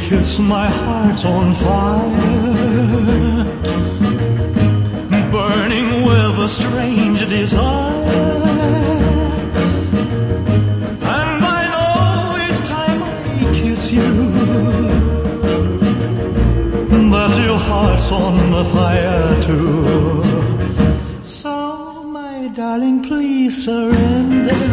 kiss, my heart's on fire, burning with a strange desire. And I know it's time I kiss you that your heart's on fire too. So, my darling, please surrender.